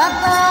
爸